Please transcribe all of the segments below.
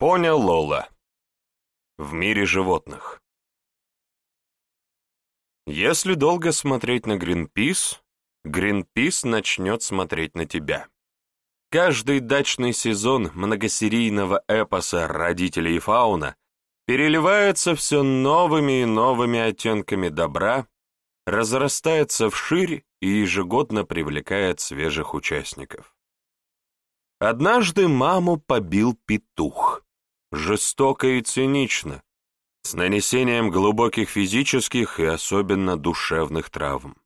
Поня Лола. В мире животных. Если долго смотреть на Гринпис, Гринпис начнет смотреть на тебя. Каждый дачный сезон многосерийного эпоса «Родители и фауна» переливается все новыми и новыми оттенками добра, разрастается вширь и ежегодно привлекает свежих участников. Однажды маму побил петух жестоко и цинично, с нанесением глубоких физических и особенно душевных травм.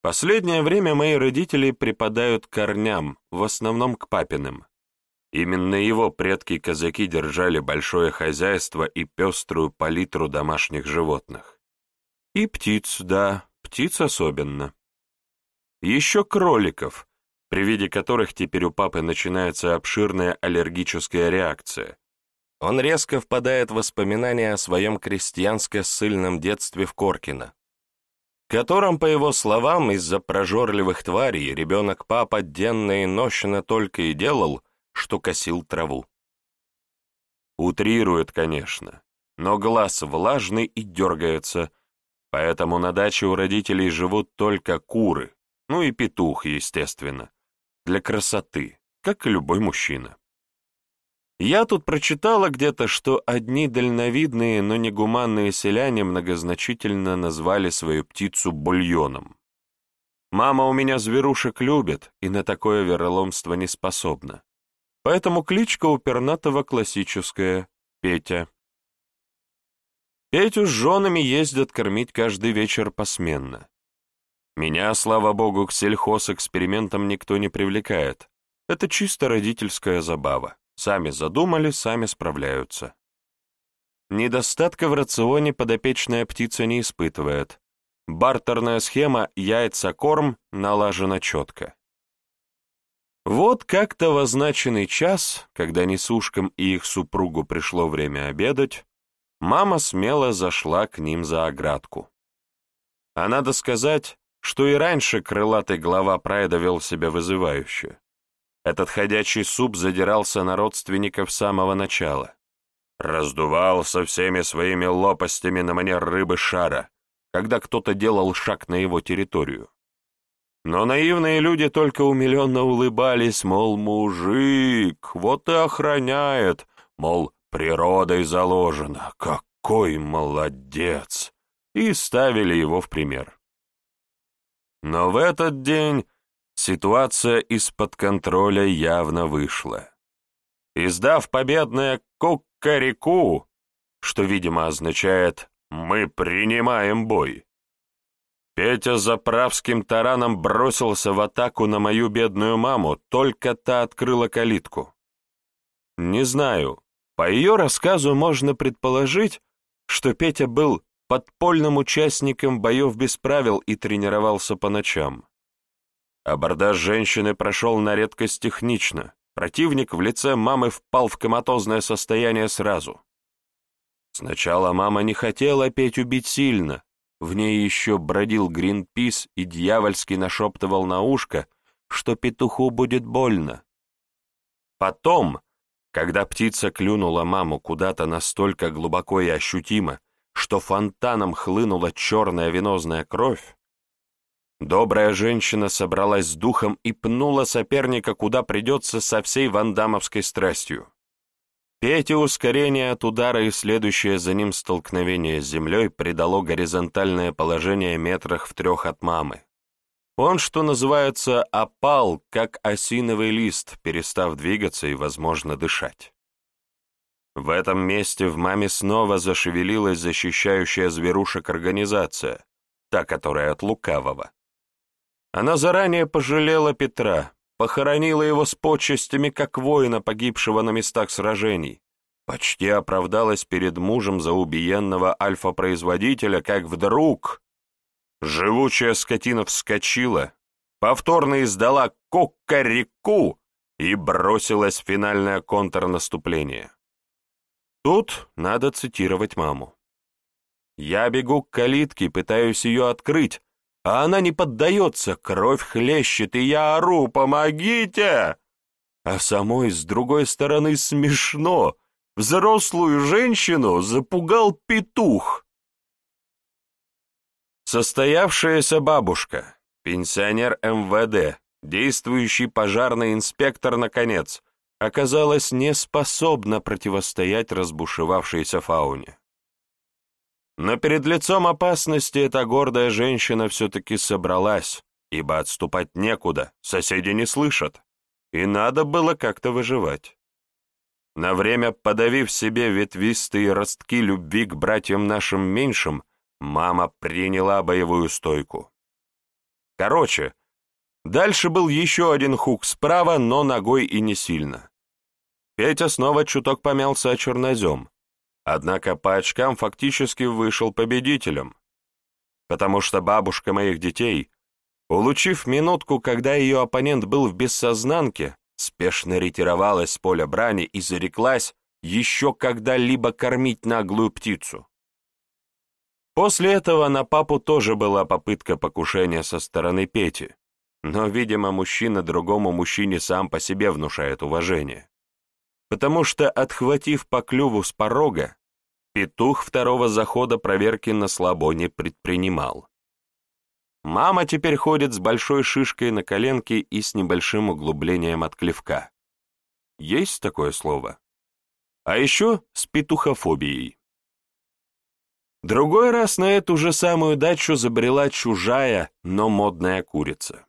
Последнее время мои родители припадают к корням, в основном к папиным. Именно его предки-казаки держали большое хозяйство и пеструю палитру домашних животных. И птиц, да, птиц особенно. Еще кроликов, при виде которых теперь у папы начинается обширная аллергическая реакция, он резко впадает в воспоминания о своем крестьянско-ссыльном детстве в Коркино, котором, по его словам, из-за прожорливых тварей ребенок папа денно и нощно только и делал, что косил траву. Утрирует, конечно, но глаз влажный и дергается, поэтому на даче у родителей живут только куры, ну и петух, естественно, для красоты, как и любой мужчина. Я тут прочитала где-то, что одни дальновидные, но негуманные селяне многозначительно назвали свою птицу бульоном. Мама у меня зверушек любит и на такое вероломство не способна. Поэтому кличка у пернатого классическая — Петя. Петю с женами ездят кормить каждый вечер посменно. Меня, слава богу, к сельхозэкспериментам никто не привлекает. Это чисто родительская забава. Сами задумали, сами справляются. Недостатка в рационе подопечная птица не испытывает. Бартерная схема яйца-корм налажена четко. Вот как-то в означенный час, когда несушкам и их супругу пришло время обедать, мама смело зашла к ним за оградку. А надо сказать, что и раньше крылатый глава прайда вел себя вызывающе. Этот ходячий суп задирался на родственников с самого начала. Раздувался всеми своими лопастями на манер рыбы шара, когда кто-то делал шаг на его территорию. Но наивные люди только умиленно улыбались, мол, мужик, вот и охраняет, мол, природой заложено, какой молодец, и ставили его в пример. Но в этот день Ситуация из-под контроля явно вышла. Издав победное «кукареку», что, видимо, означает «мы принимаем бой», Петя заправским тараном бросился в атаку на мою бедную маму, только та открыла калитку. Не знаю, по ее рассказу можно предположить, что Петя был подпольным участником боев без правил и тренировался по ночам. Абордаж женщины прошел на редкость технично. Противник в лице мамы впал в коматозное состояние сразу. Сначала мама не хотела петь убить сильно. В ней еще бродил Гринпис и дьявольски нашептывал на ушко, что петуху будет больно. Потом, когда птица клюнула маму куда-то настолько глубоко и ощутимо, что фонтаном хлынула черная венозная кровь, Добрая женщина собралась с духом и пнула соперника, куда придется со всей вандамовской страстью. Пете ускорение от удара и следующее за ним столкновение с землей придало горизонтальное положение метрах в трех от мамы. Он, что называется, опал, как осиновый лист, перестав двигаться и, возможно, дышать. В этом месте в маме снова зашевелилась защищающая зверушек организация, та, которая от лукавого. Она заранее пожалела Петра, похоронила его с почестями, как воина, погибшего на местах сражений, почти оправдалась перед мужем за убиенного альфа-производителя, как вдруг живучая скотина вскочила, повторно издала кукареку и бросилась в финальное контрнаступление. Тут надо цитировать маму. «Я бегу к калитке, пытаюсь ее открыть, а она не поддается, кровь хлещет, и я ору «Помогите!» а самой с другой стороны смешно. Взрослую женщину запугал петух. Состоявшаяся бабушка, пенсионер МВД, действующий пожарный инспектор, наконец, оказалась не способна противостоять разбушевавшейся фауне. Но перед лицом опасности эта гордая женщина все-таки собралась, ибо отступать некуда, соседи не слышат, и надо было как-то выживать. На время подавив себе ветвистые ростки любви к братьям нашим меньшим, мама приняла боевую стойку. Короче, дальше был еще один хук справа, но ногой и не сильно. Петя снова чуток помялся о чернозем, однако по очкам фактически вышел победителем, потому что бабушка моих детей, улучив минутку, когда ее оппонент был в бессознанке, спешно ретировалась с поля брани и зареклась еще когда-либо кормить наглую птицу. После этого на папу тоже была попытка покушения со стороны Пети, но, видимо, мужчина другому мужчине сам по себе внушает уважение. Потому что, отхватив по клюву с порога, петух второго захода проверки на слабо не предпринимал. Мама теперь ходит с большой шишкой на коленке и с небольшим углублением от клевка. Есть такое слово? А еще с петухофобией. Другой раз на эту же самую дачу забрела чужая, но модная курица.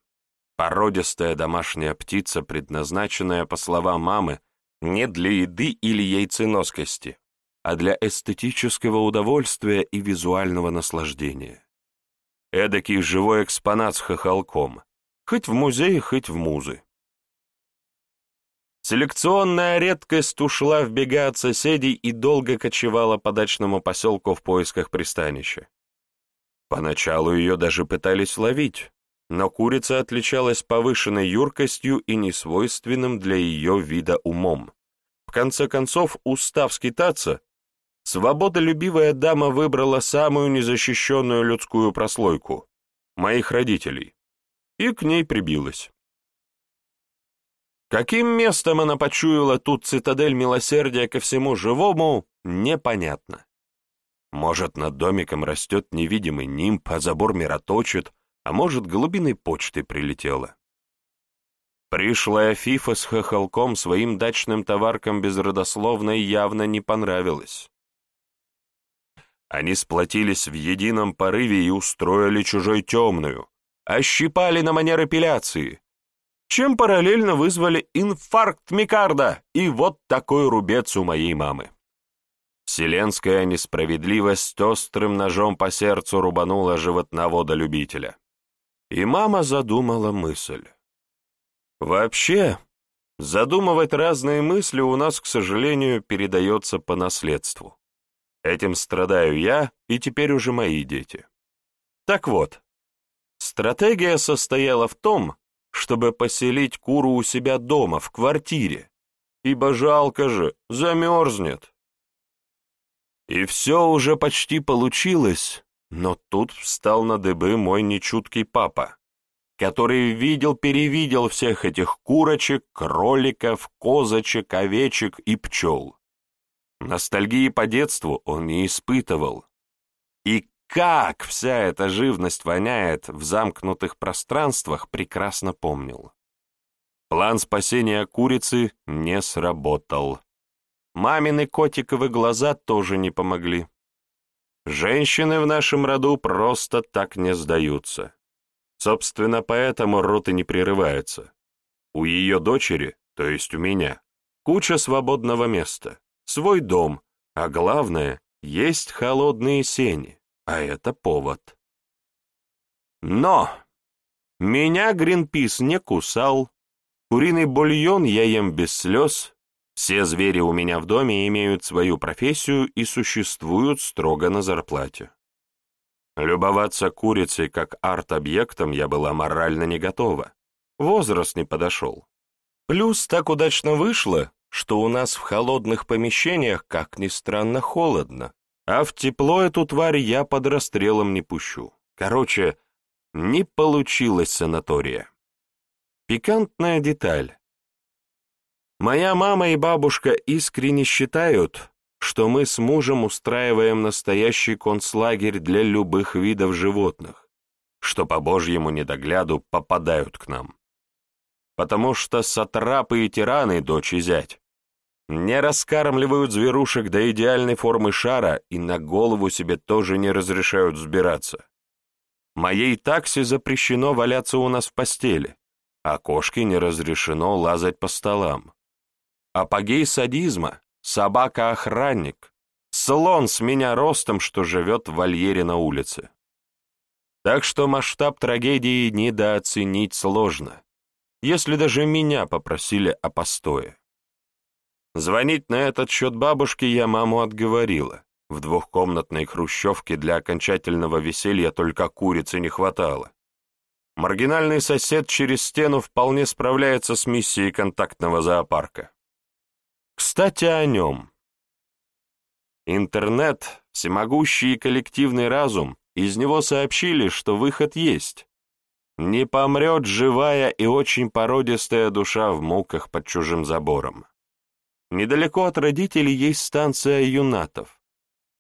Породистая домашняя птица, предназначенная, по словам мамы, не для еды или яйценоскости, а для эстетического удовольствия и визуального наслаждения. Эдакий живой экспонат с хохолком. Хоть в музее, хоть в музы. Селекционная редкость ушла в бега от соседей и долго кочевала по дачному поселку в поисках пристанища. Поначалу ее даже пытались ловить, но курица отличалась повышенной юркостью и несвойственным для ее вида умом. В конце концов, устав скитаться, свободолюбивая дама выбрала самую незащищенную людскую прослойку — моих родителей, и к ней прибилась. Каким местом она почуяла тут цитадель милосердия ко всему живому, непонятно. Может, над домиком растет невидимый нимб, а забор мироточит, а может, голубиной почтой прилетела. Пришлая фифа с хохолком своим дачным товаркам безродословной явно не понравилась. Они сплотились в едином порыве и устроили чужой темную, ощипали на манер эпиляции, чем параллельно вызвали инфаркт Микарда, и вот такой рубец у моей мамы. Вселенская несправедливость острым ножом по сердцу рубанула животновода-любителя. И мама задумала мысль. Вообще, задумывать разные мысли у нас, к сожалению, передается по наследству. Этим страдаю я и теперь уже мои дети. Так вот, стратегия состояла в том, чтобы поселить куру у себя дома, в квартире, ибо жалко же, замерзнет. И все уже почти получилось, но тут встал на дыбы мой нечуткий папа, который видел-перевидел всех этих курочек, кроликов, козочек, овечек и пчел. Ностальгии по детству он не испытывал. И как вся эта живность воняет в замкнутых пространствах, прекрасно помнил. План спасения курицы не сработал. Мамины котиковы глаза тоже не помогли. Женщины в нашем роду просто так не сдаются. Собственно, поэтому рот и не прерывается. У ее дочери, то есть у меня, куча свободного места свой дом, а главное, есть холодные сени, а это повод. Но меня Гринпис не кусал, куриный бульон я ем без слез, все звери у меня в доме имеют свою профессию и существуют строго на зарплате. Любоваться курицей как арт-объектом я была морально не готова. Возраст не подошел. Плюс так удачно вышло, что у нас в холодных помещениях, как ни странно, холодно, а в тепло эту тварь я под расстрелом не пущу. Короче, не получилось санатория. Пикантная деталь. Моя мама и бабушка искренне считают, что мы с мужем устраиваем настоящий концлагерь для любых видов животных, что по божьему недогляду попадают к нам. Потому что сатрапы и тираны, дочь и зять, не раскармливают зверушек до идеальной формы шара и на голову себе тоже не разрешают взбираться. Моей таксе запрещено валяться у нас в постели, а кошке не разрешено лазать по столам. Апогей садизма — собака-охранник, слон с меня ростом, что живет в вольере на улице. Так что масштаб трагедии недооценить сложно, если даже меня попросили о постое. Звонить на этот счет бабушке я маму отговорила. В двухкомнатной хрущевке для окончательного веселья только курицы не хватало. Маргинальный сосед через стену вполне справляется с миссией контактного зоопарка. Кстати, о нем. Интернет, всемогущий коллективный разум, из него сообщили, что выход есть. Не помрет живая и очень породистая душа в муках под чужим забором. Недалеко от родителей есть станция юнатов.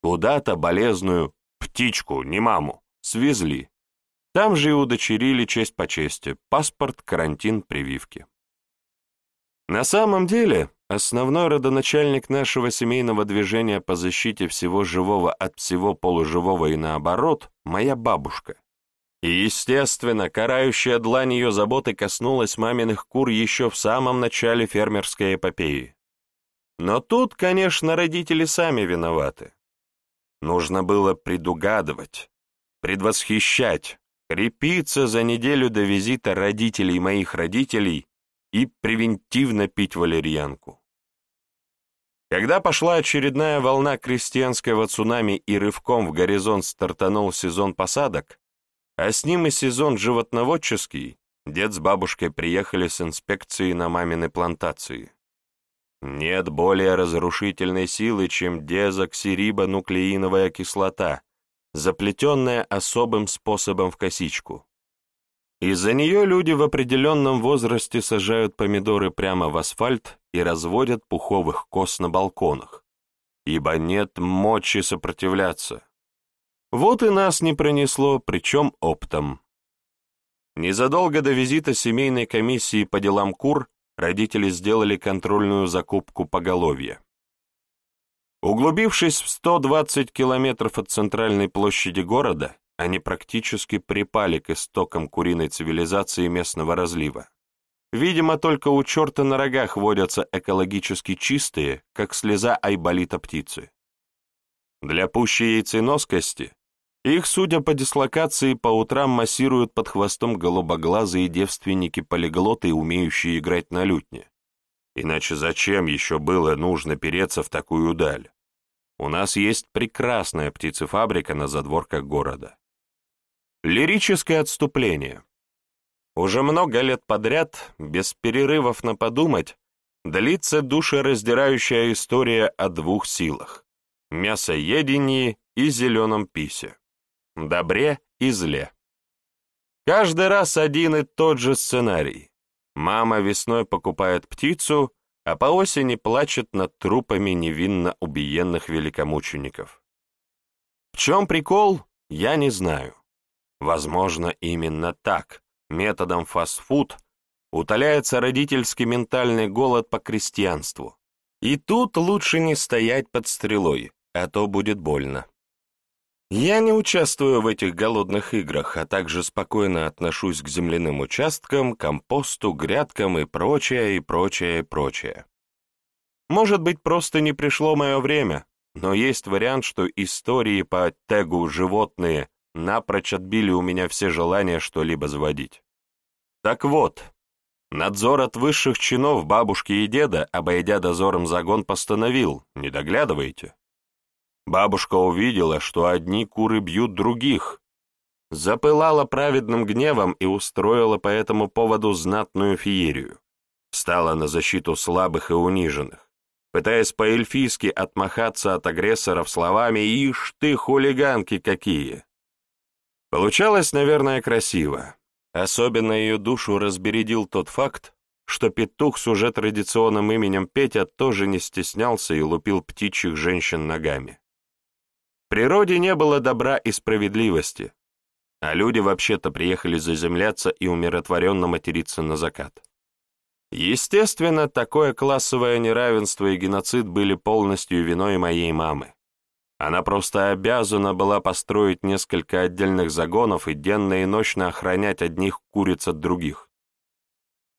Куда-то болезную птичку, не маму, свезли. Там же и удочерили честь по чести, паспорт, карантин, прививки. На самом деле, основной родоначальник нашего семейного движения по защите всего живого от всего полуживого и наоборот, моя бабушка. И, естественно, карающая длань ее заботы коснулась маминых кур еще в самом начале фермерской эпопеи. Но тут, конечно, родители сами виноваты. Нужно было предугадывать, предвосхищать, крепиться за неделю до визита родителей моих родителей и превентивно пить валерьянку. Когда пошла очередная волна крестьянского цунами и рывком в горизонт стартанул сезон посадок, а с ним и сезон животноводческий, дед с бабушкой приехали с инспекцией на мамины плантации. Нет более разрушительной силы, чем дезоксирибонуклеиновая кислота, заплетенная особым способом в косичку. Из-за нее люди в определенном возрасте сажают помидоры прямо в асфальт и разводят пуховых кос на балконах, ибо нет мочи сопротивляться. Вот и нас не пронесло, причем оптом. Незадолго до визита семейной комиссии по делам кур родители сделали контрольную закупку поголовья. Углубившись в 120 километров от центральной площади города, они практически припали к истокам куриной цивилизации местного разлива. Видимо, только у черта на рогах водятся экологически чистые, как слеза айболита птицы. Для пущей яйценоскости их, судя по дислокации, по утрам массируют под хвостом голубоглазые девственники-полиглоты, умеющие играть на лютне. Иначе зачем еще было нужно переться в такую даль? У нас есть прекрасная птицефабрика на задворках города. Лирическое отступление. Уже много лет подряд, без перерывов на подумать, длится душераздирающая история о двух силах – мясоедении и зеленом писе добре и зле. Каждый раз один и тот же сценарий. Мама весной покупает птицу, а по осени плачет над трупами невинно убиенных великомучеников. В чем прикол, я не знаю. Возможно, именно так, методом фастфуд, утоляется родительский ментальный голод по крестьянству. И тут лучше не стоять под стрелой, а то будет больно. Я не участвую в этих голодных играх, а также спокойно отношусь к земляным участкам, компосту, грядкам и прочее, и прочее, и прочее. Может быть, просто не пришло мое время, но есть вариант, что истории по тегу «животные» напрочь отбили у меня все желания что-либо заводить. Так вот, надзор от высших чинов бабушки и деда, обойдя дозором загон, постановил, не доглядывайте. Бабушка увидела, что одни куры бьют других, запылала праведным гневом и устроила по этому поводу знатную феерию. Стала на защиту слабых и униженных, пытаясь по-эльфийски отмахаться от агрессоров словами «Ишь ты, хулиганки какие!». Получалось, наверное, красиво. Особенно ее душу разбередил тот факт, что петух с уже традиционным именем Петя тоже не стеснялся и лупил птичьих женщин ногами. В природе не было добра и справедливости, а люди вообще-то приехали заземляться и умиротворенно материться на закат. Естественно, такое классовое неравенство и геноцид были полностью виной моей мамы. Она просто обязана была построить несколько отдельных загонов и денно и ночно охранять одних куриц от других.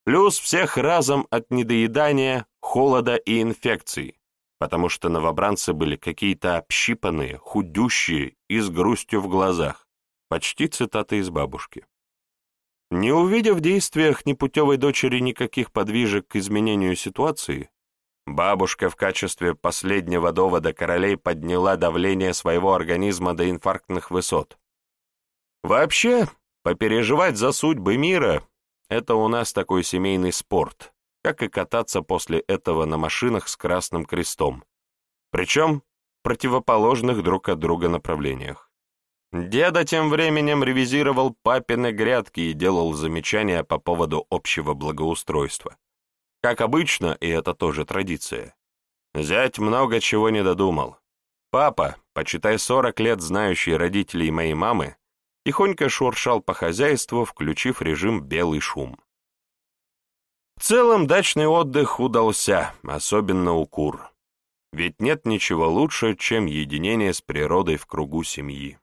Плюс всех разом от недоедания, холода и инфекций, потому что новобранцы были какие-то общипанные, худющие и с грустью в глазах. Почти цитата из бабушки. Не увидев в действиях непутевой дочери никаких подвижек к изменению ситуации, бабушка в качестве последнего довода королей подняла давление своего организма до инфарктных высот. Вообще, попереживать за судьбы мира — это у нас такой семейный спорт, как и кататься после этого на машинах с красным крестом, причем в противоположных друг от друга направлениях. Деда тем временем ревизировал папины грядки и делал замечания по поводу общего благоустройства. Как обычно, и это тоже традиция. Зять много чего не додумал. Папа, почитай 40 лет знающий родителей моей мамы, тихонько шуршал по хозяйству, включив режим «белый шум». В целом дачный отдых удался, особенно у кур. Ведь нет ничего лучше, чем единение с природой в кругу семьи.